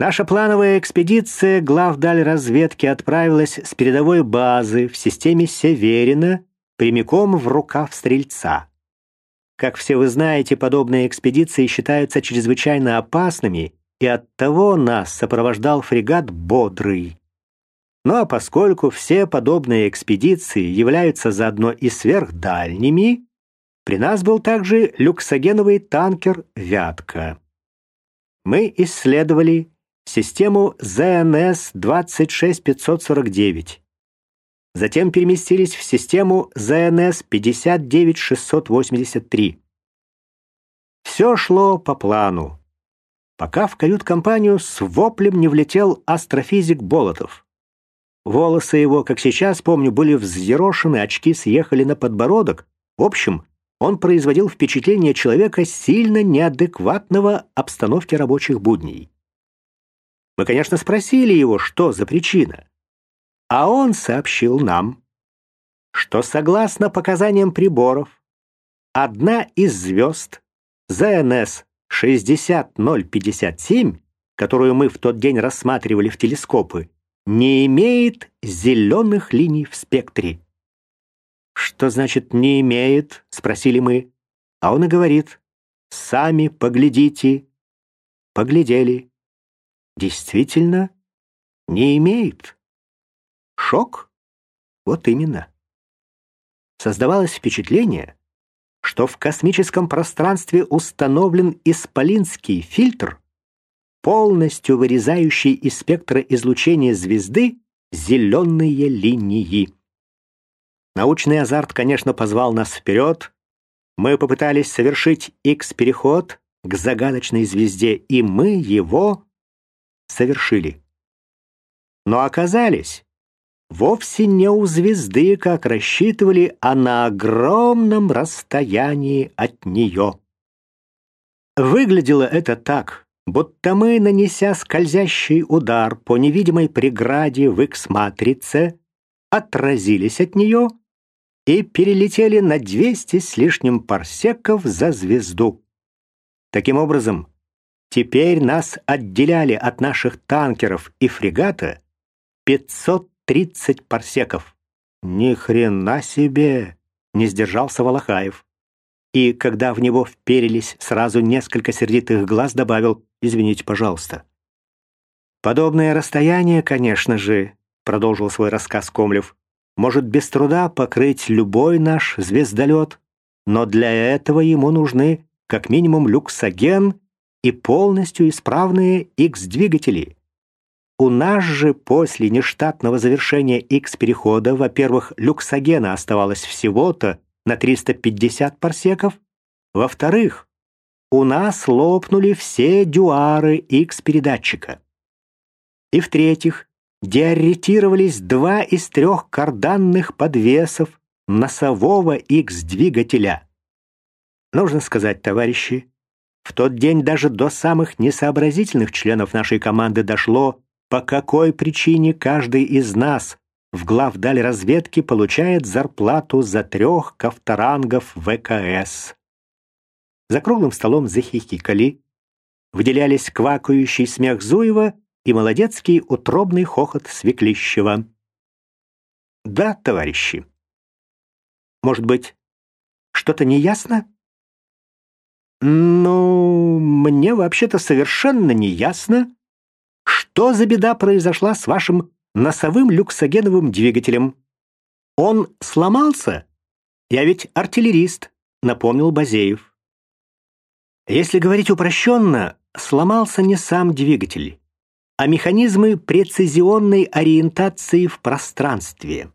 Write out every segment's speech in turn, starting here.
Наша плановая экспедиция главдаль разведки отправилась с передовой базы в системе Северина прямиком в рукав стрельца. Как все вы знаете, подобные экспедиции считаются чрезвычайно опасными, и оттого нас сопровождал фрегат «Бодрый». Ну а поскольку все подобные экспедиции являются заодно и сверхдальними, при нас был также люксогеновый танкер «Вятка». Мы исследовали систему ЗНС-26549. Затем переместились в систему ЗНС-59683. Все шло по плану, пока в кают-компанию с воплем не влетел астрофизик Болотов. Волосы его, как сейчас помню, были взъерошены, очки съехали на подбородок. В общем, он производил впечатление человека сильно неадекватного обстановке рабочих будней. Мы, конечно, спросили его, что за причина. А он сообщил нам, что согласно показаниям приборов, одна из звезд ЗНС 60057, которую мы в тот день рассматривали в телескопы, не имеет зеленых линий в спектре. «Что значит «не имеет»?» — спросили мы. А он и говорит. «Сами поглядите». Поглядели. Действительно, не имеет. Шок? Вот именно. Создавалось впечатление, что в космическом пространстве установлен исполинский фильтр, полностью вырезающий из спектра излучения звезды зеленые линии. Научный азарт, конечно, позвал нас вперед. Мы попытались совершить X-переход к загадочной звезде, и мы его совершили. Но оказались вовсе не у звезды, как рассчитывали, а на огромном расстоянии от нее. Выглядело это так, будто мы, нанеся скользящий удар по невидимой преграде в X-матрице, отразились от нее и перелетели на 200 с лишним парсеков за звезду. Таким образом, теперь нас отделяли от наших танкеров и фрегата 530 парсеков. Ни хрена себе, не сдержался Волохаев. И когда в него вперились сразу несколько сердитых глаз, добавил «Извините, пожалуйста». «Подобное расстояние, конечно же», — продолжил свой рассказ Комлев, может без труда покрыть любой наш звездолет, но для этого ему нужны как минимум люксоген и полностью исправные X-двигатели. У нас же после нештатного завершения X-перехода, во-первых, люксогена оставалось всего-то на 350 парсеков, во-вторых, у нас лопнули все дюары X-передатчика. И в-третьих, диаретировались два из трех карданных подвесов носового X-двигателя. Нужно сказать, товарищи, в тот день даже до самых несообразительных членов нашей команды дошло, по какой причине каждый из нас в главдаль разведки получает зарплату за трех ковторангов ВКС. За круглым столом захихикали, выделялись квакающий смех Зуева и молодецкий утробный хохот Свеклищева. «Да, товарищи. Может быть, что-то неясно?» «Ну, мне вообще-то совершенно неясно, что за беда произошла с вашим носовым люксогеновым двигателем. Он сломался? Я ведь артиллерист», — напомнил Базеев. Если говорить упрощенно, сломался не сам двигатель а механизмы прецизионной ориентации в пространстве.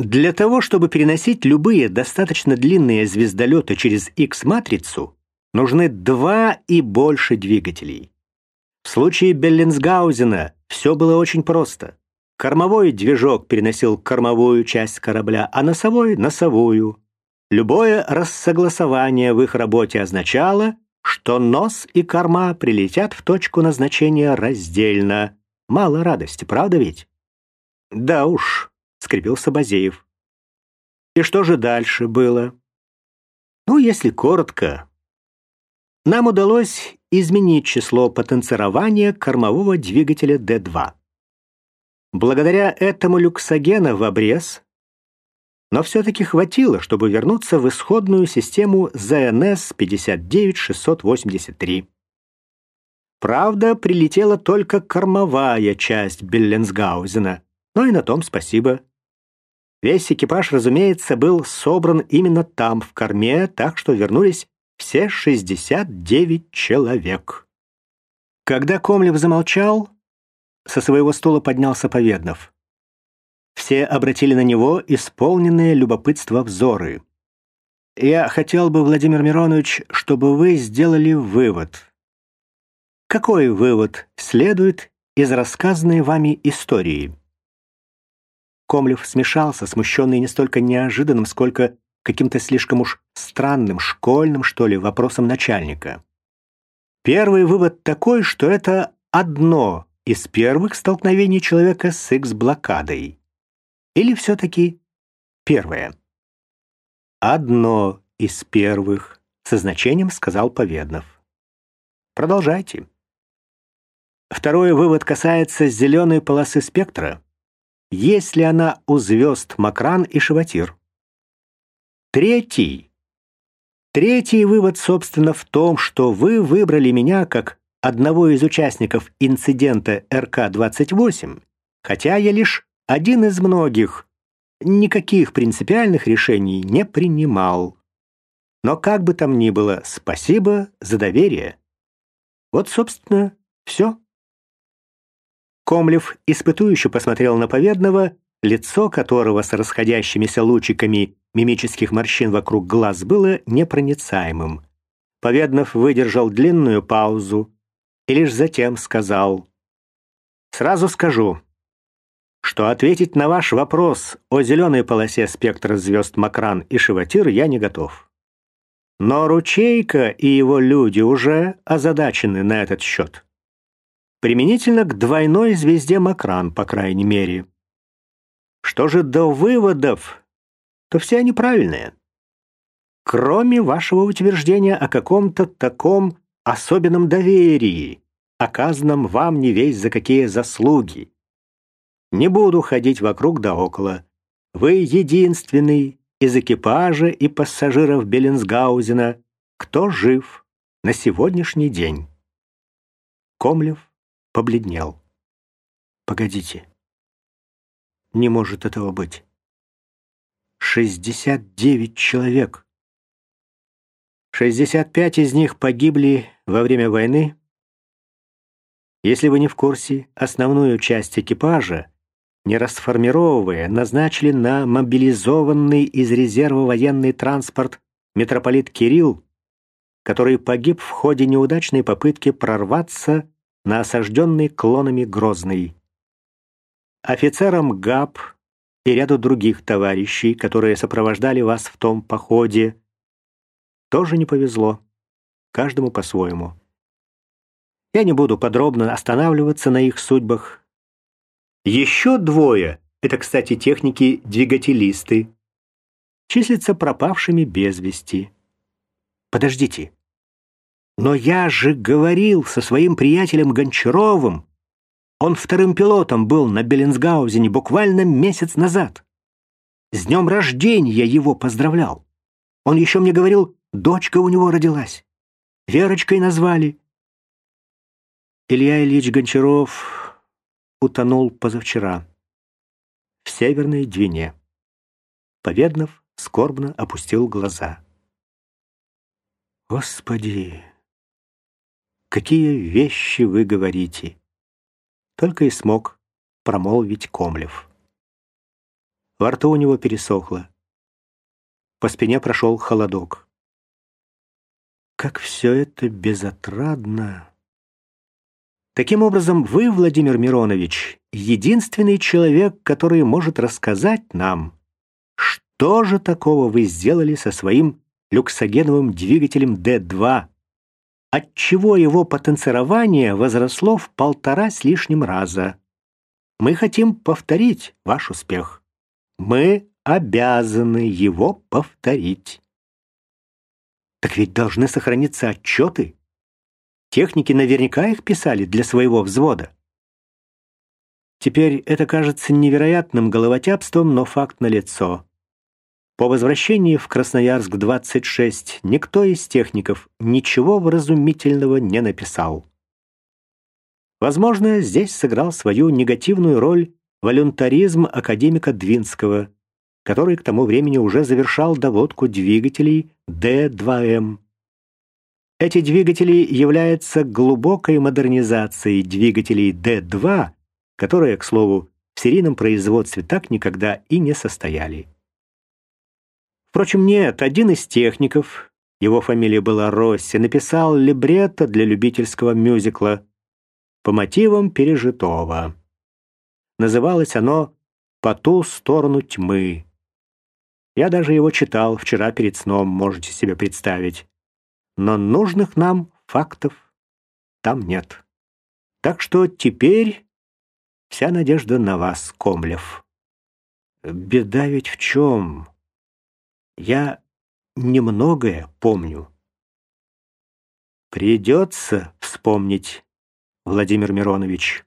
Для того, чтобы переносить любые достаточно длинные звездолеты через X-матрицу, нужны два и больше двигателей. В случае Беллинсгаузена все было очень просто. Кормовой движок переносил кормовую часть корабля, а носовой — носовую. Любое рассогласование в их работе означало, что нос и корма прилетят в точку назначения раздельно. Мало радости, правда ведь? Да уж, скрипился Базеев. И что же дальше было? Ну, если коротко, нам удалось изменить число потенцирования кормового двигателя D2. Благодаря этому люксогена в обрез, но все-таки хватило, чтобы вернуться в исходную систему ЗНС 59683. Правда, прилетела только кормовая часть Белленсгаузена, но и на том спасибо. Весь экипаж, разумеется, был собран именно там, в корме, так что вернулись все 69 человек. Когда Комлев замолчал, со своего стула поднялся Поведнов. Все обратили на него исполненные любопытства взоры. «Я хотел бы, Владимир Миронович, чтобы вы сделали вывод». Какой вывод следует из рассказанной вами истории? Комлев смешался, смущенный не столько неожиданным, сколько каким-то слишком уж странным, школьным, что ли, вопросом начальника. Первый вывод такой, что это одно из первых столкновений человека с X-блокадой. Или все-таки первое? Одно из первых, со значением сказал Поведнов. Продолжайте. Второй вывод касается зеленой полосы спектра есть ли она у звезд Макран и Шаватир. Третий. Третий вывод, собственно, в том, что вы выбрали меня как одного из участников инцидента РК-28, хотя я лишь один из многих, никаких принципиальных решений не принимал. Но как бы там ни было, спасибо за доверие. Вот, собственно, все. Комлев испытующе посмотрел на Поведного, лицо которого с расходящимися лучиками мимических морщин вокруг глаз было непроницаемым. Поведнов выдержал длинную паузу и лишь затем сказал «Сразу скажу, что ответить на ваш вопрос о зеленой полосе спектра звезд Макран и Шиватир я не готов. Но Ручейка и его люди уже озадачены на этот счет применительно к двойной звезде Макран, по крайней мере. Что же до выводов, то все они правильные. Кроме вашего утверждения о каком-то таком особенном доверии, оказанном вам не весь за какие заслуги. Не буду ходить вокруг да около. Вы единственный из экипажа и пассажиров Беллинсгаузена, кто жив на сегодняшний день. Комлев побледнел. «Погодите. Не может этого быть. Шестьдесят девять человек. Шестьдесят пять из них погибли во время войны. Если вы не в курсе, основную часть экипажа, не расформировывая, назначили на мобилизованный из резерва военный транспорт митрополит Кирилл, который погиб в ходе неудачной попытки прорваться на осажденный клонами Грозный. Офицерам ГАП и ряду других товарищей, которые сопровождали вас в том походе, тоже не повезло. Каждому по-своему. Я не буду подробно останавливаться на их судьбах. Еще двое, это, кстати, техники-двигателисты, числятся пропавшими без вести. Подождите. Но я же говорил со своим приятелем Гончаровым. Он вторым пилотом был на Беллинсгаузене буквально месяц назад. С днем рождения его поздравлял. Он еще мне говорил, дочка у него родилась. Верочкой назвали. Илья Ильич Гончаров утонул позавчера в Северной Двине. Поведнов скорбно опустил глаза. Господи, какие вещи вы говорите!» Только и смог промолвить Комлев. Во рту у него пересохло. По спине прошел холодок. Как все это безотрадно! Таким образом, вы, Владимир Миронович, единственный человек, который может рассказать нам, что же такого вы сделали со своим люксогеновым двигателем Д-2, отчего его потенцирование возросло в полтора с лишним раза. Мы хотим повторить ваш успех. Мы обязаны его повторить. Так ведь должны сохраниться отчеты. Техники наверняка их писали для своего взвода. Теперь это кажется невероятным головотяпством, но факт налицо. По возвращении в Красноярск-26 никто из техников ничего вразумительного не написал. Возможно, здесь сыграл свою негативную роль волюнтаризм академика Двинского, который к тому времени уже завершал доводку двигателей Д2М. Эти двигатели являются глубокой модернизацией двигателей Д2, которые, к слову, в серийном производстве так никогда и не состояли. Впрочем, нет, один из техников, его фамилия была Росси, написал либретто для любительского мюзикла по мотивам пережитого. Называлось оно «По ту сторону тьмы». Я даже его читал вчера перед сном, можете себе представить. Но нужных нам фактов там нет. Так что теперь вся надежда на вас, Комлев. Беда ведь в чем? Я немногое помню. Придется вспомнить, Владимир Миронович.